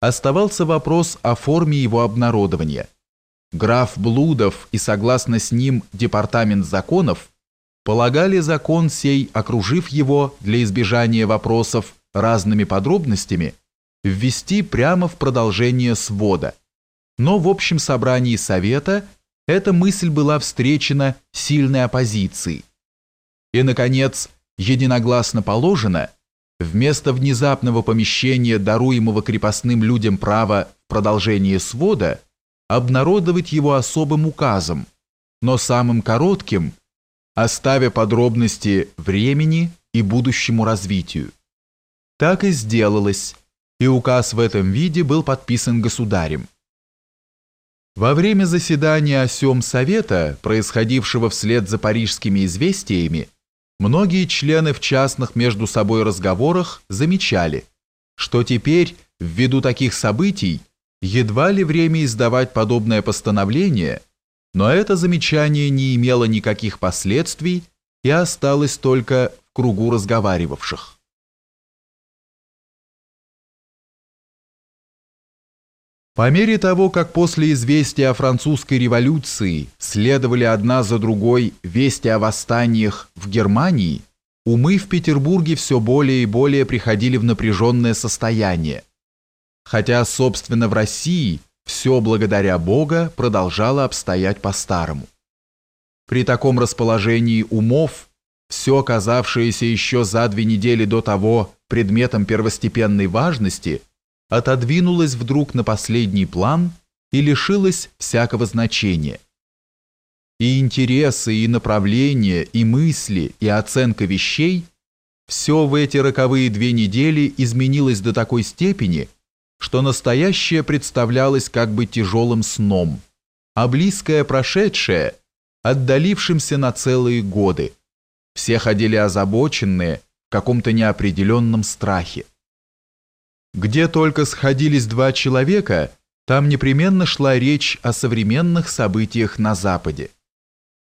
оставался вопрос о форме его обнародования. Граф Блудов и согласно с ним департамент законов полагали закон сей, окружив его для избежания вопросов разными подробностями, ввести прямо в продолжение свода. Но в общем собрании Совета эта мысль была встречена сильной оппозицией. И, наконец, единогласно положено, вместо внезапного помещения даруемого крепостным людям права в продолжение свода, обнародовать его особым указом, но самым коротким, оставя подробности времени и будущему развитию. Так и сделалось, и указ в этом виде был подписан государем. Во время заседания осем совета, происходившего вслед за парижскими известиями, многие члены в частных между собой разговорах замечали, что теперь, ввиду таких событий, едва ли время издавать подобное постановление, но это замечание не имело никаких последствий и осталось только в кругу разговаривавших. По мере того, как после известия о французской революции следовали одна за другой вести о восстаниях в Германии, умы в Петербурге все более и более приходили в напряженное состояние. Хотя, собственно, в России все благодаря Бога продолжало обстоять по-старому. При таком расположении умов, все оказавшееся еще за две недели до того предметом первостепенной важности – отодвинулась вдруг на последний план и лишилась всякого значения. И интересы, и направления, и мысли, и оценка вещей – все в эти роковые две недели изменилось до такой степени, что настоящее представлялось как бы тяжелым сном, а близкое прошедшее – отдалившимся на целые годы. Все ходили озабоченные в каком-то неопределенном страхе. Где только сходились два человека, там непременно шла речь о современных событиях на Западе.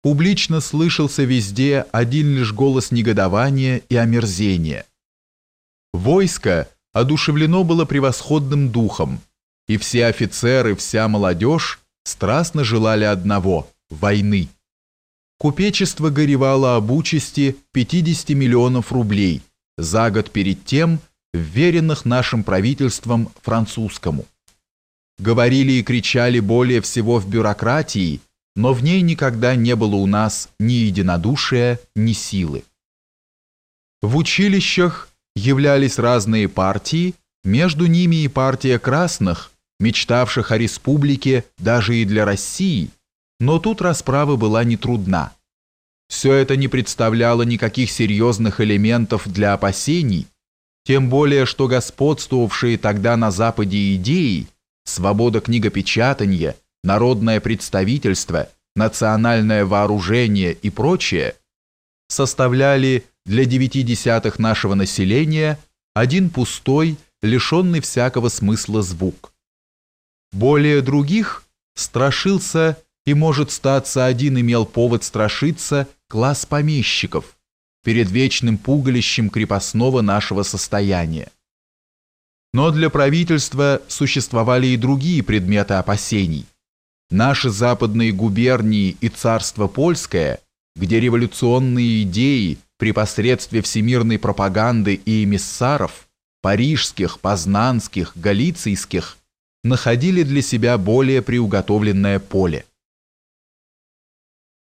Публично слышался везде один лишь голос негодования и омерзения. Войско одушевлено было превосходным духом, и все офицеры, вся молодежь страстно желали одного – войны. Купечество горевало об участи 50 миллионов рублей за год перед тем – вверенных нашим правительством французскому. Говорили и кричали более всего в бюрократии, но в ней никогда не было у нас ни единодушия, ни силы. В училищах являлись разные партии, между ними и партия красных, мечтавших о республике даже и для России, но тут расправа была нетрудна. Все это не представляло никаких серьезных элементов для опасений, тем более, что господствовавшие тогда на Западе идеи, свобода книгопечатания, народное представительство, национальное вооружение и прочее, составляли для девяти десятых нашего населения один пустой, лишенный всякого смысла звук. Более других страшился и, может статься, один имел повод страшиться класс помещиков – перед вечным пугалищем крепостного нашего состояния. Но для правительства существовали и другие предметы опасений. Наши западные губернии и царство польское, где революционные идеи при посредстве всемирной пропаганды и эмиссаров, парижских, познанских, галицийских, находили для себя более приуготовленное поле.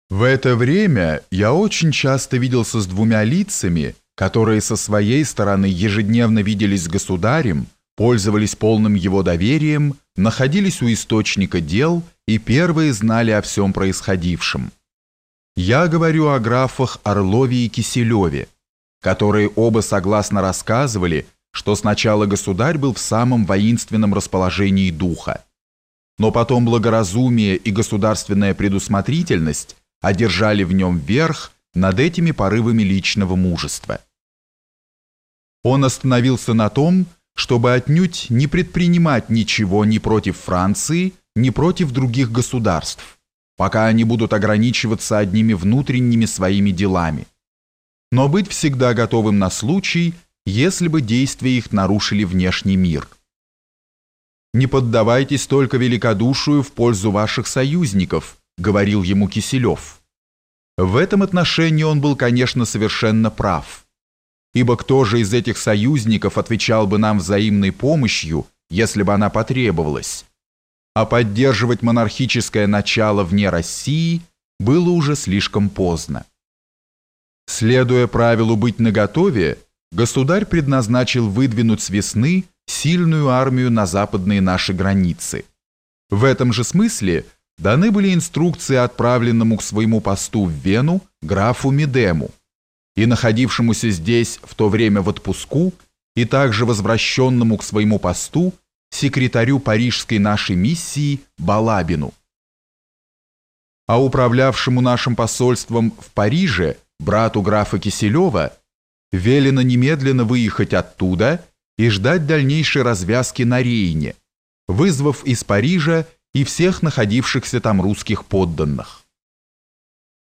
В это время я очень часто виделся с двумя лицами, которые со своей стороны ежедневно виделись с государем, пользовались полным его доверием, находились у источника дел и первые знали о всем происходившем. Я говорю о графах Орлове и Киселеве, которые оба согласно рассказывали, что сначала государь был в самом воинственном расположении духа, но потом благоразумие и государственная предусмотрительность одержали в нем верх над этими порывами личного мужества. Он остановился на том, чтобы отнюдь не предпринимать ничего ни против Франции, ни против других государств, пока они будут ограничиваться одними внутренними своими делами, но быть всегда готовым на случай, если бы действия их нарушили внешний мир – не поддавайтесь только великодушию в пользу ваших союзников, говорил ему Киселев. В этом отношении он был, конечно, совершенно прав. Ибо кто же из этих союзников отвечал бы нам взаимной помощью, если бы она потребовалась? А поддерживать монархическое начало вне России было уже слишком поздно. Следуя правилу быть наготове, государь предназначил выдвинуть с весны сильную армию на западные наши границы. В этом же смысле даны были инструкции отправленному к своему посту в Вену графу Медему и находившемуся здесь в то время в отпуску и также возвращенному к своему посту секретарю парижской нашей миссии Балабину. А управлявшему нашим посольством в Париже брату графа Киселева велено немедленно выехать оттуда и ждать дальнейшей развязки на Рейне, вызвав из Парижа и всех находившихся там русских подданных.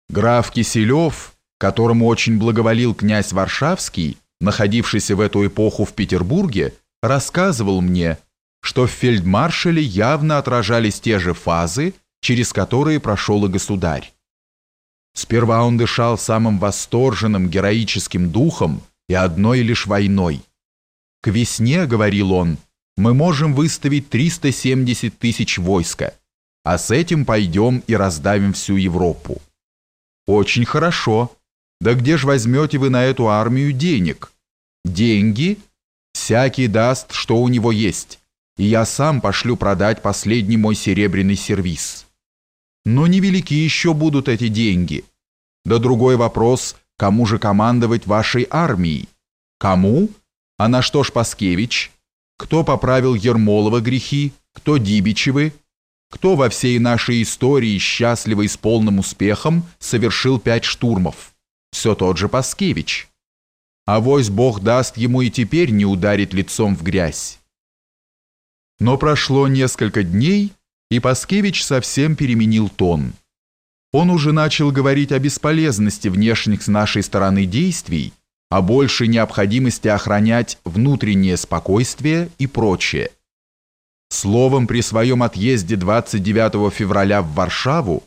Граф Киселев, которому очень благоволил князь Варшавский, находившийся в эту эпоху в Петербурге, рассказывал мне, что в фельдмаршале явно отражались те же фазы, через которые прошел и государь. Сперва он дышал самым восторженным героическим духом и одной лишь войной. К весне, говорил он, мы можем выставить 370 тысяч войска, а с этим пойдем и раздавим всю Европу. Очень хорошо. Да где ж возьмете вы на эту армию денег? Деньги? Всякий даст, что у него есть, и я сам пошлю продать последний мой серебряный сервиз. Но невелики еще будут эти деньги. Да другой вопрос, кому же командовать вашей армией? Кому? А на что ж Паскевич? Кто поправил Ермолова грехи? Кто Дибичевы? Кто во всей нашей истории счастливо и с полным успехом совершил пять штурмов? Все тот же Паскевич. А вось Бог даст ему и теперь не ударить лицом в грязь. Но прошло несколько дней, и Паскевич совсем переменил тон. Он уже начал говорить о бесполезности внешних с нашей стороны действий, о большей необходимости охранять внутреннее спокойствие и прочее. Словом, при своем отъезде 29 февраля в Варшаву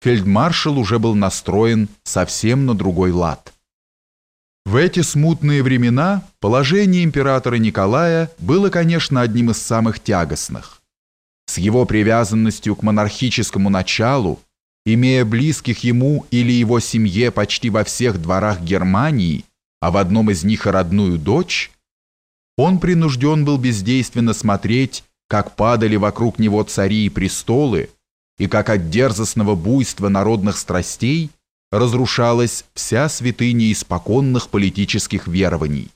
фельдмаршал уже был настроен совсем на другой лад. В эти смутные времена положение императора Николая было, конечно, одним из самых тягостных с его привязанностью к монархическому началу, имея близких ему или его семье почти во всех дворах Германии, а в одном из них родную дочь, он принужден был бездейственно смотреть, как падали вокруг него цари и престолы, и как от дерзостного буйства народных страстей разрушалась вся святыня испоконных политических верований.